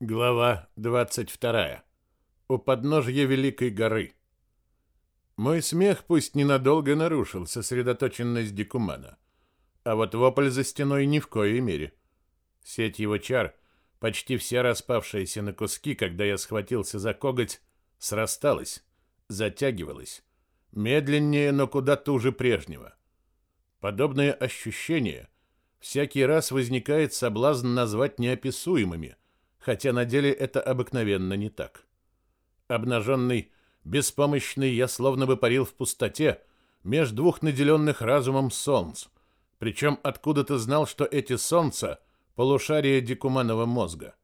Глава 22. У подножья Великой горы. Мой смех пусть ненадолго нарушил сосредоточенность Дикумана, а вот вопль за стеной ни в коей мере. Сеть его чар, почти вся распавшаяся на куски, когда я схватился за коготь, срасталась, затягивалась, медленнее, но куда туже прежнего. Подобное ощущение всякий раз возникает соблазн назвать неописуемыми – хотя на деле это обыкновенно не так. Обнаженный, беспомощный, я словно бы парил в пустоте меж двух наделенных разумом солнц, причем откуда-то знал, что эти солнца — полушарие дикуманного мозга.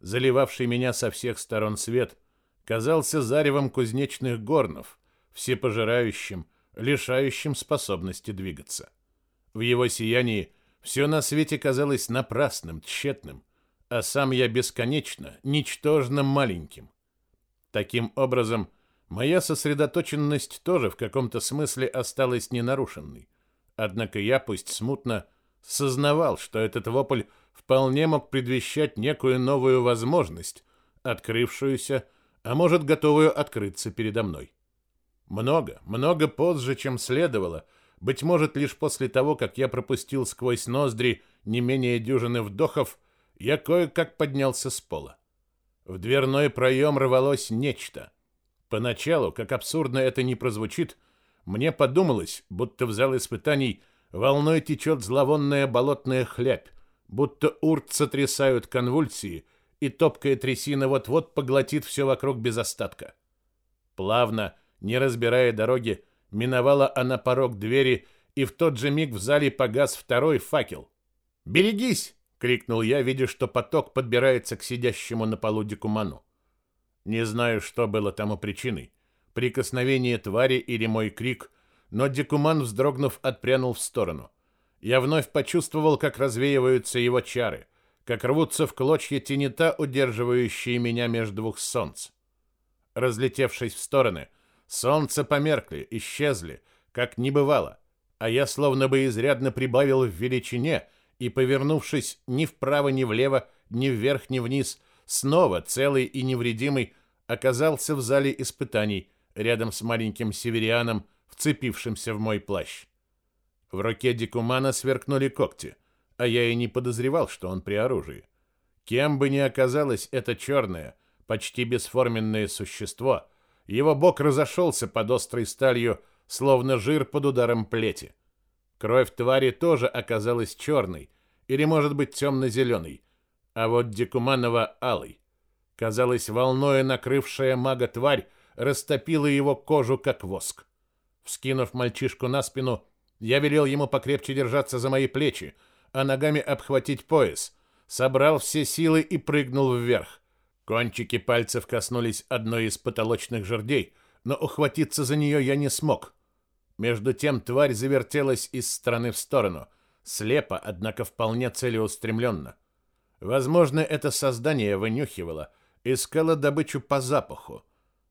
Заливавший меня со всех сторон свет казался заревом кузнечных горнов, всепожирающим, лишающим способности двигаться. В его сиянии все на свете казалось напрасным, тщетным, а сам я бесконечно, ничтожно маленьким. Таким образом, моя сосредоточенность тоже в каком-то смысле осталась ненарушенной. Однако я, пусть смутно, сознавал, что этот вопль вполне мог предвещать некую новую возможность, открывшуюся, а может, готовую открыться передо мной. Много, много позже, чем следовало, быть может, лишь после того, как я пропустил сквозь ноздри не менее дюжины вдохов, я кое-как поднялся с пола. В дверной проем рвалось нечто. Поначалу, как абсурдно это ни прозвучит, мне подумалось, будто в зал испытаний волной течет зловонная болотная хлябь, будто урт сотрясают конвульсии, и топкая трясина вот-вот поглотит все вокруг без остатка. Плавно, не разбирая дороги, миновала она порог двери, и в тот же миг в зале погас второй факел. «Берегись!» — крикнул я, видя, что поток подбирается к сидящему на полу дикуману. Не знаю, что было тому причиной. Прикосновение твари или мой крик, но дикуман, вздрогнув, отпрянул в сторону. Я вновь почувствовал, как развеиваются его чары, как рвутся в клочья тенета, удерживающие меня между двух солнц. Разлетевшись в стороны, солнца померкли, исчезли, как не бывало, а я словно бы изрядно прибавил в величине — и, повернувшись ни вправо, ни влево, ни вверх, ни вниз, снова целый и невредимый, оказался в зале испытаний рядом с маленьким северианом, вцепившимся в мой плащ. В руке Дикумана сверкнули когти, а я и не подозревал, что он при оружии. Кем бы ни оказалось это черное, почти бесформенное существо, его бок разошелся под острой сталью, словно жир под ударом плети. Кровь твари тоже оказалась черной, или, может быть, темно-зеленой, а вот Декуманова — алой. Казалось, волной накрывшая мага тварь растопила его кожу, как воск. Вскинув мальчишку на спину, я велел ему покрепче держаться за мои плечи, а ногами обхватить пояс, собрал все силы и прыгнул вверх. Кончики пальцев коснулись одной из потолочных жердей, но ухватиться за нее я не смог. Между тем тварь завертелась из стороны в сторону, слепо, однако вполне целеустремленно. Возможно, это создание вынюхивало, искало добычу по запаху,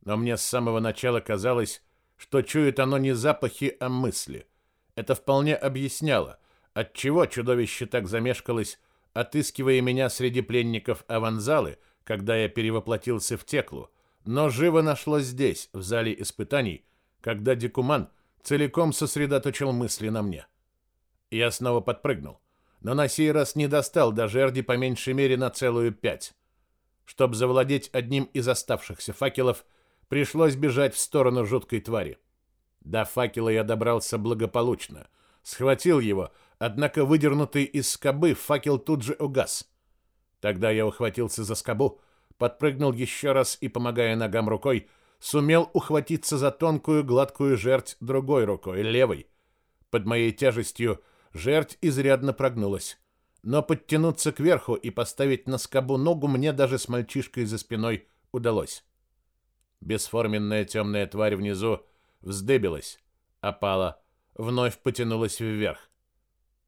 но мне с самого начала казалось, что чует оно не запахи, а мысли. Это вполне объясняло, отчего чудовище так замешкалось, отыскивая меня среди пленников Аванзалы, когда я перевоплотился в Теклу, но живо нашло здесь, в зале испытаний, когда Дикуман — целиком сосредоточил мысли на мне. Я снова подпрыгнул, но на сей раз не достал до жерди по меньшей мере на целую пять. Чтобы завладеть одним из оставшихся факелов, пришлось бежать в сторону жуткой твари. До факела я добрался благополучно. Схватил его, однако выдернутый из скобы факел тут же угас. Тогда я ухватился за скобу, подпрыгнул еще раз и, помогая ногам рукой, сумел ухватиться за тонкую гладкую жерть другой рукой, левой. Под моей тяжестью жерть изрядно прогнулась. Но подтянуться кверху и поставить на скобу ногу мне даже с мальчишкой за спиной удалось. Бесформенная темная тварь внизу вздыбилась, опала, вновь потянулась вверх.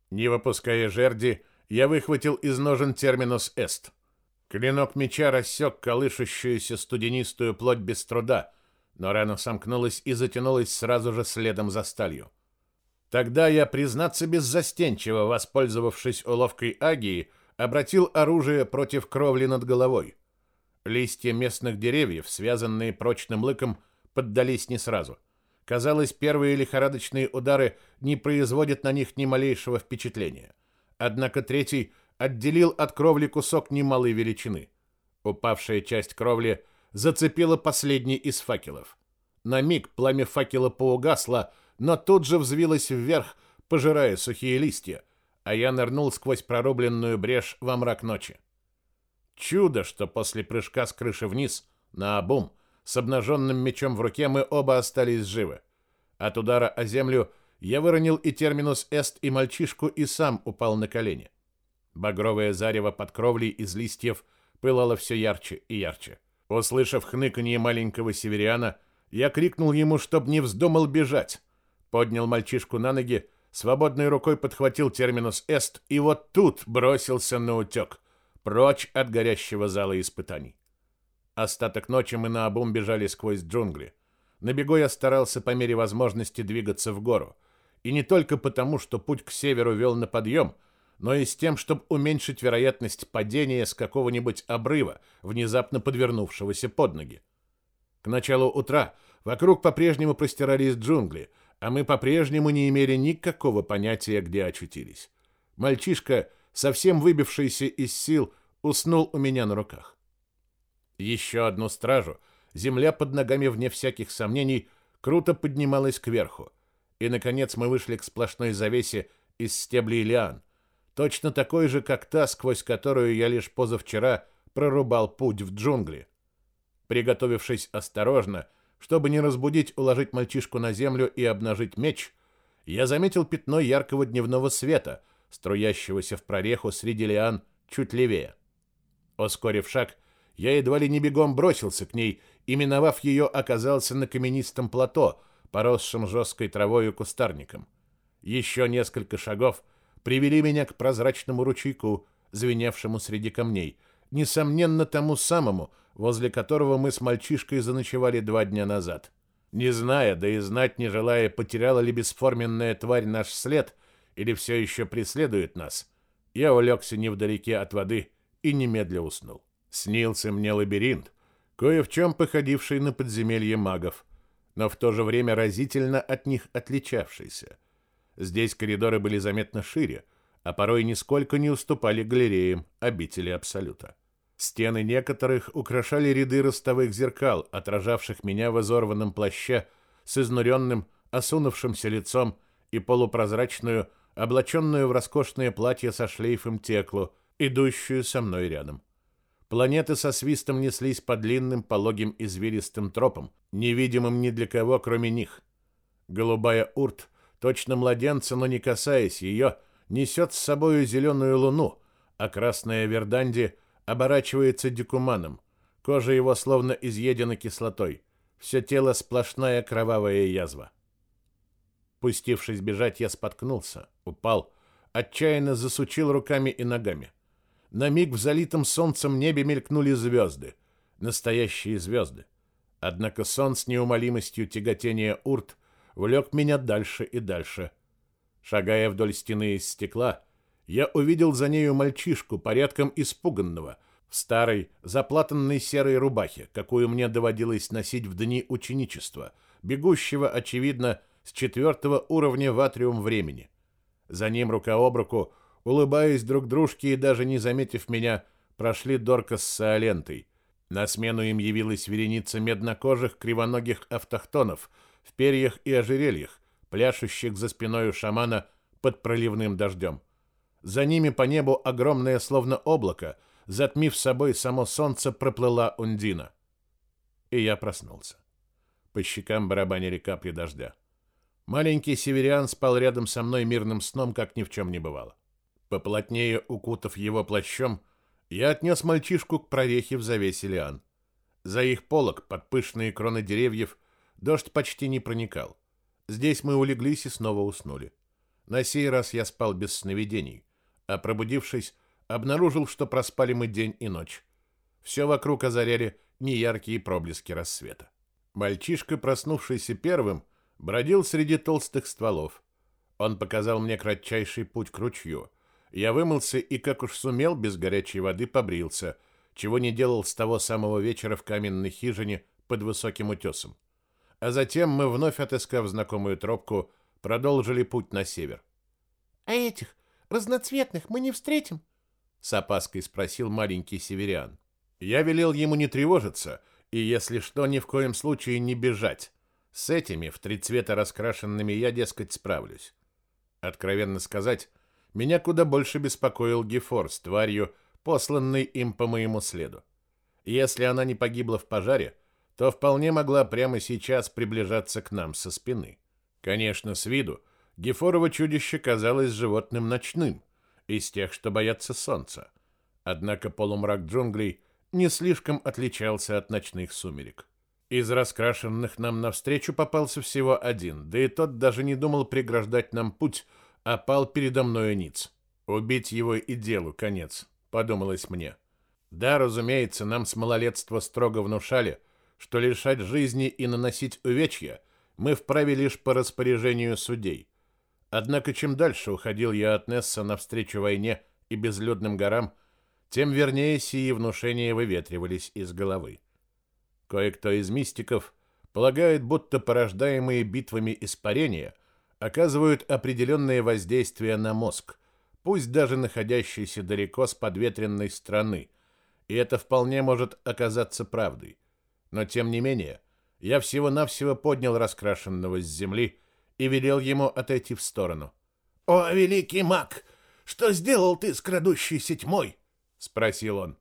Не выпуская жерди, я выхватил из ножен терминус эст — Клинок меча рассек колышущуюся студенистую плоть без труда, но рана сомкнулась и затянулась сразу же следом за сталью. Тогда я, признаться беззастенчиво, воспользовавшись уловкой Агии, обратил оружие против кровли над головой. Листья местных деревьев, связанные прочным лыком, поддались не сразу. Казалось, первые лихорадочные удары не производят на них ни малейшего впечатления. Однако третий отделил от кровли кусок немалой величины. Упавшая часть кровли зацепила последний из факелов. На миг пламя факела поугасло, но тут же взвилось вверх, пожирая сухие листья, а я нырнул сквозь прорубленную брешь во мрак ночи. Чудо, что после прыжка с крыши вниз, на обум, с обнаженным мечом в руке мы оба остались живы. От удара о землю я выронил и терминус эст, и мальчишку, и сам упал на колени. Багровое зарево под кровлей из листьев пылало все ярче и ярче. Услышав хныканье маленького северяна, я крикнул ему, чтоб не вздумал бежать. Поднял мальчишку на ноги, свободной рукой подхватил терминус эст и вот тут бросился на утек — прочь от горящего зала испытаний. Остаток ночи мы наобум бежали сквозь джунгли. На бегу я старался по мере возможности двигаться в гору. И не только потому, что путь к северу вел на подъем, но и с тем, чтобы уменьшить вероятность падения с какого-нибудь обрыва, внезапно подвернувшегося под ноги. К началу утра вокруг по-прежнему простирались джунгли, а мы по-прежнему не имели никакого понятия, где очутились. Мальчишка совсем выбившийся из сил, уснул у меня на руках. Еще одну стражу земля под ногами, вне всяких сомнений, круто поднималась кверху. И, наконец, мы вышли к сплошной завесе из стеблей лиан, точно такой же, как та, сквозь которую я лишь позавчера прорубал путь в джунгли. Приготовившись осторожно, чтобы не разбудить, уложить мальчишку на землю и обнажить меч, я заметил пятно яркого дневного света — струящегося в прореху среди лиан чуть левее. Ускорив шаг, я едва ли не бегом бросился к ней и, миновав ее, оказался на каменистом плато, поросшем жесткой травой и кустарником. Еще несколько шагов привели меня к прозрачному ручейку, звеневшему среди камней, несомненно тому самому, возле которого мы с мальчишкой заночевали два дня назад. Не зная, да и знать не желая, потеряла ли бесформенная тварь наш след — или все еще преследует нас, я улегся невдалеке от воды и немедля уснул. Снился мне лабиринт, кое в чем походивший на подземелье магов, но в то же время разительно от них отличавшийся. Здесь коридоры были заметно шире, а порой нисколько не уступали галереям обители Абсолюта. Стены некоторых украшали ряды ростовых зеркал, отражавших меня в изорванном плаще с изнуренным, осунувшимся лицом и полупрозрачную, облаченную в роскошное платье со шлейфом теклу, идущую со мной рядом. Планеты со свистом неслись по длинным, пологим извилистым тропам, невидимым ни для кого, кроме них. Голубая урт, точно младенца, но не касаясь ее, несет с собою зеленую луну, а красная верданди оборачивается дикуманом. Кожа его словно изъедена кислотой. Все тело сплошная кровавая язва. Пустившись бежать, я споткнулся, упал, отчаянно засучил руками и ногами. На миг в залитом солнцем небе мелькнули звезды. Настоящие звезды. Однако сон с неумолимостью тяготения урт влек меня дальше и дальше. Шагая вдоль стены из стекла, я увидел за нею мальчишку, порядком испуганного, в старой, заплатанной серой рубахе, какую мне доводилось носить в дни ученичества, бегущего, очевидно, с четвертого уровня в атриум времени. За ним рука об руку, улыбаясь друг дружке и даже не заметив меня, прошли Дорка с Саалентой. На смену им явилась вереница меднокожих кривоногих автохтонов в перьях и ожерельях, пляшущих за спиной у шамана под проливным дождем. За ними по небу огромное словно облако, затмив собой само солнце, проплыла Ундина. И я проснулся. По щекам барабанили капли дождя. Маленький северян спал рядом со мной мирным сном, как ни в чем не бывало. Поплотнее укутав его плащом, я отнес мальчишку к прорехе в завесе лиан. За их полог, под пышные кроны деревьев, дождь почти не проникал. Здесь мы улеглись и снова уснули. На сей раз я спал без сновидений, а пробудившись, обнаружил, что проспали мы день и ночь. Все вокруг озаряли неяркие проблески рассвета. Мальчишка, проснувшийся первым, — бродил среди толстых стволов. Он показал мне кратчайший путь к ручью. Я вымылся и, как уж сумел, без горячей воды побрился, чего не делал с того самого вечера в каменной хижине под высоким утесом. А затем мы, вновь отыскав знакомую тропку, продолжили путь на север. «А этих разноцветных мы не встретим?» — с опаской спросил маленький северян. Я велел ему не тревожиться и, если что, ни в коем случае не бежать. С этими, в три цвета раскрашенными, я, дескать, справлюсь. Откровенно сказать, меня куда больше беспокоил Гефор с тварью, посланной им по моему следу. Если она не погибла в пожаре, то вполне могла прямо сейчас приближаться к нам со спины. Конечно, с виду Гефорово чудище казалось животным ночным, из тех, что боятся солнца. Однако полумрак джунглей не слишком отличался от ночных сумерек. Из раскрашенных нам навстречу попался всего один, да и тот даже не думал преграждать нам путь, а пал передо мною ниц. Убить его и делу конец, подумалось мне. Да, разумеется, нам с малолетства строго внушали, что лишать жизни и наносить увечья мы вправе лишь по распоряжению судей. Однако чем дальше уходил я от Несса навстречу войне и безлюдным горам, тем вернее сии внушения выветривались из головы. Кое-кто из мистиков полагает, будто порождаемые битвами испарения оказывают определенное воздействие на мозг, пусть даже находящийся далеко с подветренной страны, и это вполне может оказаться правдой. Но тем не менее, я всего-навсего поднял раскрашенного с земли и велел ему отойти в сторону. «О, великий маг, что сделал ты с крадущейся тьмой?» — спросил он.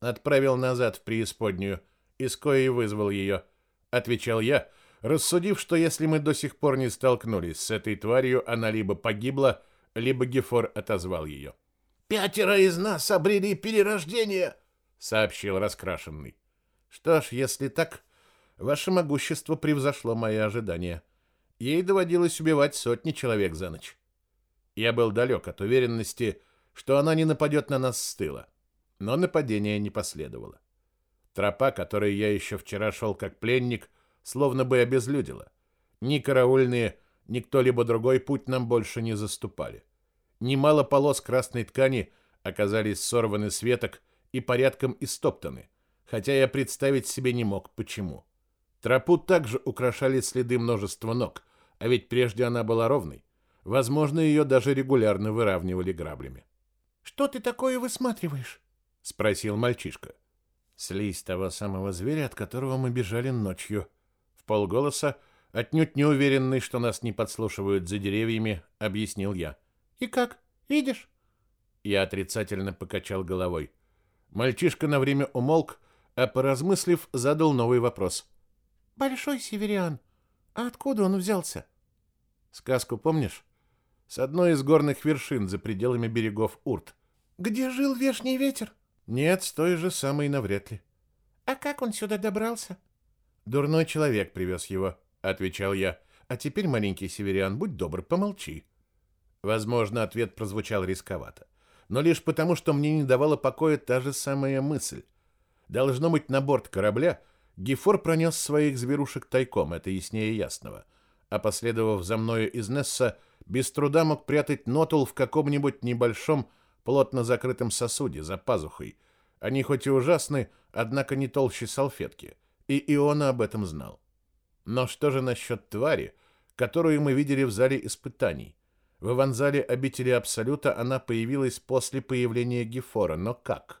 Отправил назад в преисподнюю, из коей вызвал ее. Отвечал я, рассудив, что если мы до сих пор не столкнулись с этой тварью, она либо погибла, либо Гефор отозвал ее. «Пятеро из нас обрели перерождение», — сообщил раскрашенный. «Что ж, если так, ваше могущество превзошло мои ожидания. Ей доводилось убивать сотни человек за ночь. Я был далек от уверенности, что она не нападет на нас с тыла. Но нападение не последовало. Тропа, которой я еще вчера шел как пленник, словно бы обезлюдила. Ни караульные, ни кто-либо другой путь нам больше не заступали. Немало полос красной ткани оказались сорваны с веток и порядком истоптаны, хотя я представить себе не мог, почему. Тропу также украшали следы множества ног, а ведь прежде она была ровной. Возможно, ее даже регулярно выравнивали граблями. «Что ты такое высматриваешь?» — спросил мальчишка. «Слизь того самого зверя, от которого мы бежали ночью». В полголоса, отнюдь не уверенный, что нас не подслушивают за деревьями, объяснил я. «И как? Видишь?» Я отрицательно покачал головой. Мальчишка на время умолк, а поразмыслив, задал новый вопрос. «Большой северян, а откуда он взялся?» «Сказку помнишь?» с одной из горных вершин за пределами берегов Урт. Где жил Вешний ветер? Нет, с той же самой навряд ли. А как он сюда добрался? Дурной человек привез его, отвечал я. А теперь, маленький северян, будь добр, помолчи. Возможно, ответ прозвучал рисковато, но лишь потому, что мне не давала покоя та же самая мысль. Должно быть, на борт корабля Гефор пронес своих зверушек тайком, это яснее ясного. А последовав за мною из Несса, без труда мог прятать нотул в каком-нибудь небольшом, плотно закрытом сосуде за пазухой. Они хоть и ужасны, однако не толще салфетки, и Иона об этом знал. Но что же насчет твари, которую мы видели в зале испытаний? В Иванзале обители Абсолюта она появилась после появления Гефора, но как?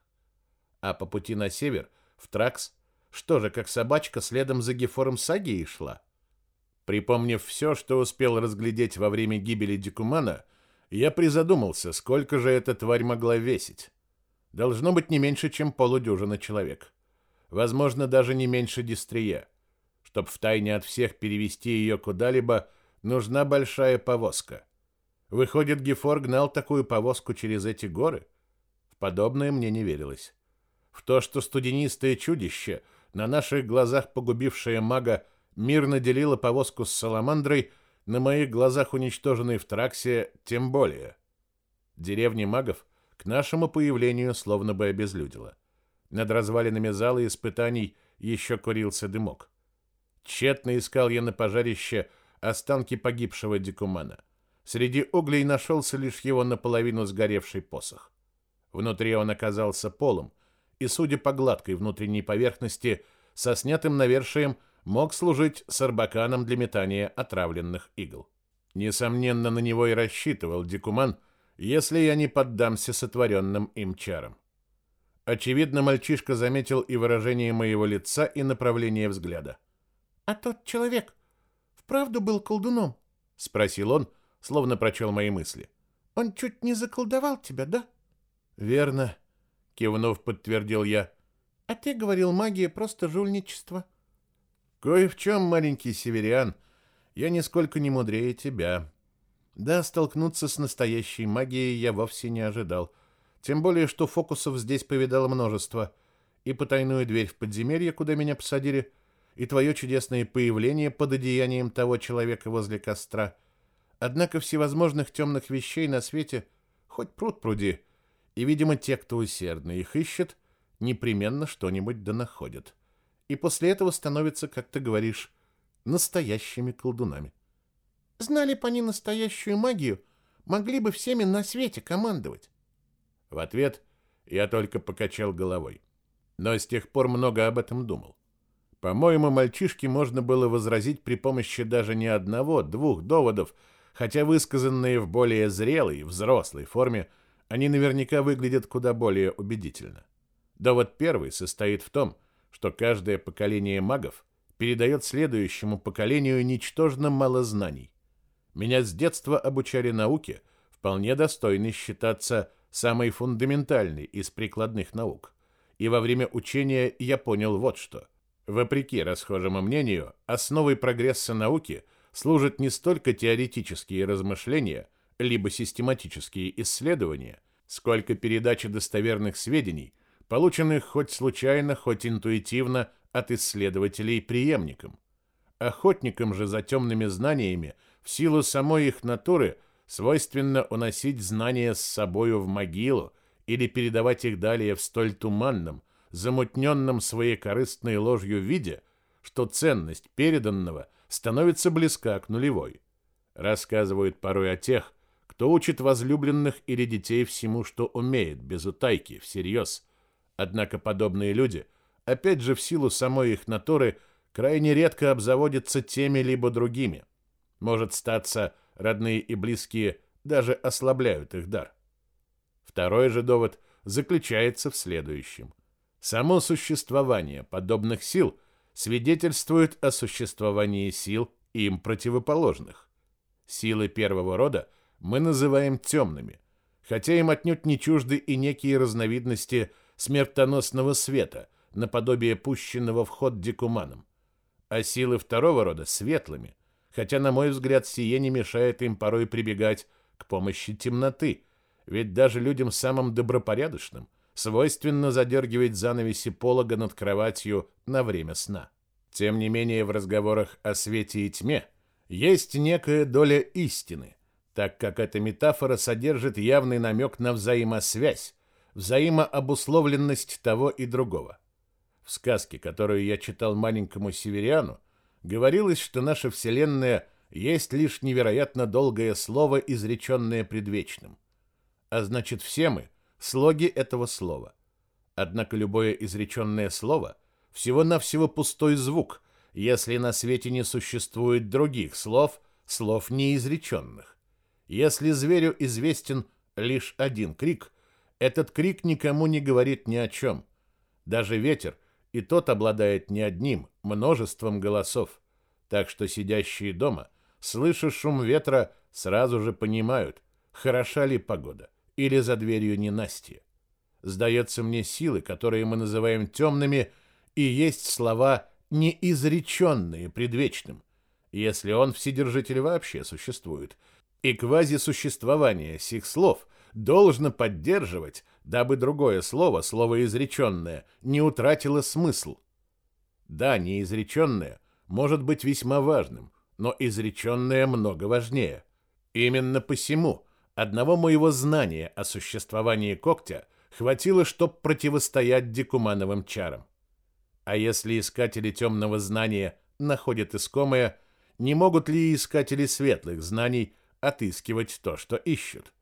А по пути на север, в Тракс, что же, как собачка следом за Гефором Сагией шла? Припомнив все, что успел разглядеть во время гибели Дикумана, я призадумался, сколько же эта тварь могла весить. Должно быть не меньше, чем полудюжина человек. Возможно, даже не меньше дистрия. Чтоб втайне от всех перевести ее куда-либо, нужна большая повозка. Выходит, Гефор гнал такую повозку через эти горы? В подобное мне не верилось. В то, что студенистое чудище, на наших глазах погубившее мага, мирно делила повозку с саламандрой, на моих глазах уничтоженной в Траксе, тем более. Деревни магов к нашему появлению словно бы обезлюдила. Над развалинами зала испытаний еще курился дымок. Тщетно искал я на пожарище останки погибшего дикумана. Среди углей нашелся лишь его наполовину сгоревший посох. Внутри он оказался полом, и, судя по гладкой внутренней поверхности, со снятым навершием мог служить сарбаканом для метания отравленных игл. Несомненно, на него и рассчитывал Дикуман, если я не поддамся сотворенным им чарам. Очевидно, мальчишка заметил и выражение моего лица, и направление взгляда. «А тот человек вправду был колдуном?» — спросил он, словно прочел мои мысли. «Он чуть не заколдовал тебя, да?» «Верно», — кивнув, подтвердил я. «А ты говорил, магия просто жульничество». «Кое в чем, маленький северян, я нисколько не мудрее тебя. Да, столкнуться с настоящей магией я вовсе не ожидал. Тем более, что фокусов здесь повидало множество. И потайную дверь в подземелье, куда меня посадили, и твое чудесное появление под одеянием того человека возле костра. Однако всевозможных темных вещей на свете хоть пруд пруди, и, видимо, те, кто усердно их ищет, непременно что-нибудь да находят. И после этого становятся, как ты говоришь, настоящими колдунами. Знали бы они настоящую магию, могли бы всеми на свете командовать. В ответ я только покачал головой. Но с тех пор много об этом думал. По-моему, мальчишке можно было возразить при помощи даже не одного, двух доводов, хотя высказанные в более зрелой, взрослой форме, они наверняка выглядят куда более убедительно. Довод первый состоит в том, что каждое поколение магов передает следующему поколению ничтожно мало знаний. Меня с детства обучали науке, вполне достойной считаться самой фундаментальной из прикладных наук. И во время учения я понял вот что. Вопреки расхожему мнению, основой прогресса науки служат не столько теоретические размышления, либо систематические исследования, сколько передача достоверных сведений, полученных хоть случайно, хоть интуитивно от исследователей преемникам. Охотникам же за темными знаниями в силу самой их натуры – свойственно уносить знания с собою в могилу или передавать их далее в столь туманном, замутненном своей корыстной ложью виде, что ценность переданного становится близка к нулевой. Рассказывают порой о тех, кто учит возлюбленных или детей всему, что умеет, без утайки, всерьез. Однако подобные люди, опять же в силу самой их натуры, крайне редко обзаводятся теми либо другими. Может статься, родные и близкие даже ослабляют их дар. Второй же довод заключается в следующем. Само существование подобных сил свидетельствует о существовании сил им противоположных. Силы первого рода мы называем темными, хотя им отнюдь не чужды и некие разновидности смертоносного света, наподобие пущенного в ход декуманом, а силы второго рода светлыми, хотя, на мой взгляд, сие не мешает им порой прибегать к помощи темноты, ведь даже людям самым добропорядочным свойственно задергивать занавеси полога над кроватью на время сна. Тем не менее, в разговорах о свете и тьме есть некая доля истины, так как эта метафора содержит явный намек на взаимосвязь, взаимообусловленность того и другого. В сказке, которую я читал маленькому северяну, говорилось, что наша Вселенная есть лишь невероятно долгое слово, изреченное предвечным. А значит, все мы — слоги этого слова. Однако любое изреченное слово — всего-навсего пустой звук, если на свете не существует других слов, слов неизреченных. Если зверю известен лишь один крик, этот крик никому не говорит ни о чем. Даже ветер — и тот обладает не одним, множеством голосов, так что сидящие дома, слыша шум ветра, сразу же понимают, хороша ли погода или за дверью ненастье. Сдается мне силы, которые мы называем темными, и есть слова, неизреченные предвечным, если он вседержитель вообще существует, и квазисуществование сих слов должно поддерживать дабы другое слово, слово изреченное, не утратило смысл. Да, неизреченное может быть весьма важным, но изреченное много важнее. Именно посему одного моего знания о существовании когтя хватило, чтобы противостоять декумановым чарам. А если искатели темного знания находят искомое, не могут ли искатели светлых знаний отыскивать то, что ищут?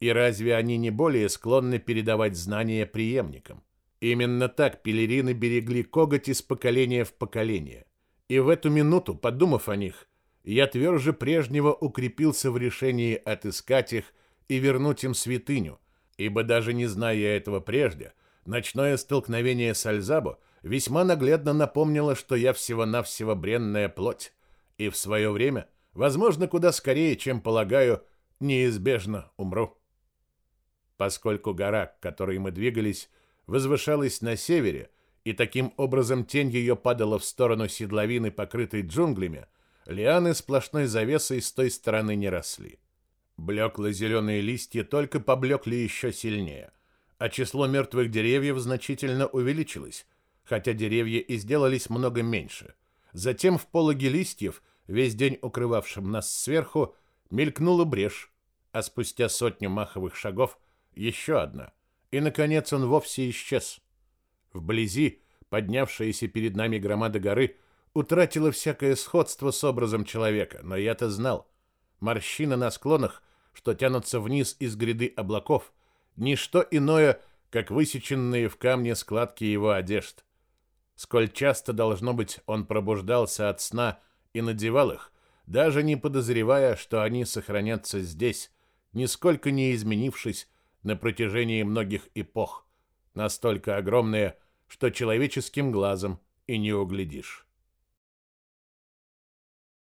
И разве они не более склонны передавать знания преемникам? Именно так пелерины берегли коготь из поколения в поколение. И в эту минуту, подумав о них, я тверже прежнего укрепился в решении отыскать их и вернуть им святыню, ибо даже не зная этого прежде, ночное столкновение с Альзабо весьма наглядно напомнило, что я всего-навсего бренная плоть, и в свое время, возможно, куда скорее, чем полагаю, неизбежно умру. Поскольку гора, к которой мы двигались, возвышалась на севере, и таким образом тень ее падала в сторону седловины, покрытой джунглями, лианы сплошной завесой с той стороны не росли. Блекло-зеленые листья только поблекли еще сильнее, а число мертвых деревьев значительно увеличилось, хотя деревья и сделались много меньше. Затем в пологе листьев, весь день укрывавшим нас сверху, мелькнула брешь, а спустя сотню маховых шагов еще одна, и, наконец, он вовсе исчез. Вблизи поднявшаяся перед нами громада горы утратила всякое сходство с образом человека, но я-то знал. Морщины на склонах, что тянутся вниз из гряды облаков, ничто иное, как высеченные в камне складки его одежд. Сколь часто, должно быть, он пробуждался от сна и надевал их, даже не подозревая, что они сохранятся здесь, нисколько не изменившись на протяжении многих эпох, настолько огромные, что человеческим глазом и не углядишь.